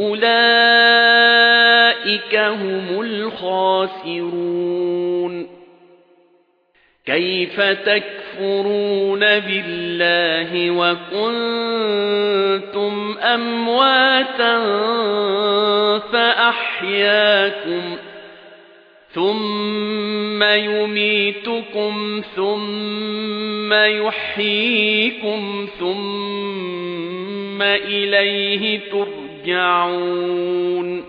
أُولَئِكَ هُمُ الْخَاسِرُونَ. كَيْفَ تَكْفُرُونَ بِاللَّهِ وَكُنتُمْ أَمْوَاتًا فَأَحْيَاكُمْ ثُمَّ يُمِيتُكُمْ ثُمَّ يُحْيِيكُمْ ثُمَّ إِلَيْهِ تُرْجَعُونَ.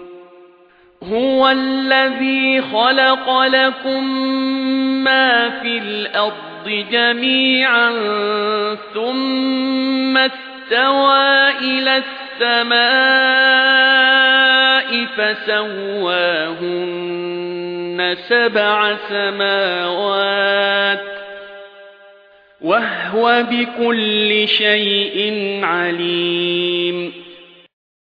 هُوَ الَّذِي خَلَقَ لَكُم مَّا فِي الْأَرْضِ جَمِيعًا ثُمَّ اسْتَوَى إِلَى السَّمَاءِ فَسَوَّاهُنَّ سَبْعَ سَمَاوَاتٍ. وَهُوَ بِكُلِّ شَيْءٍ عَلِيمٌ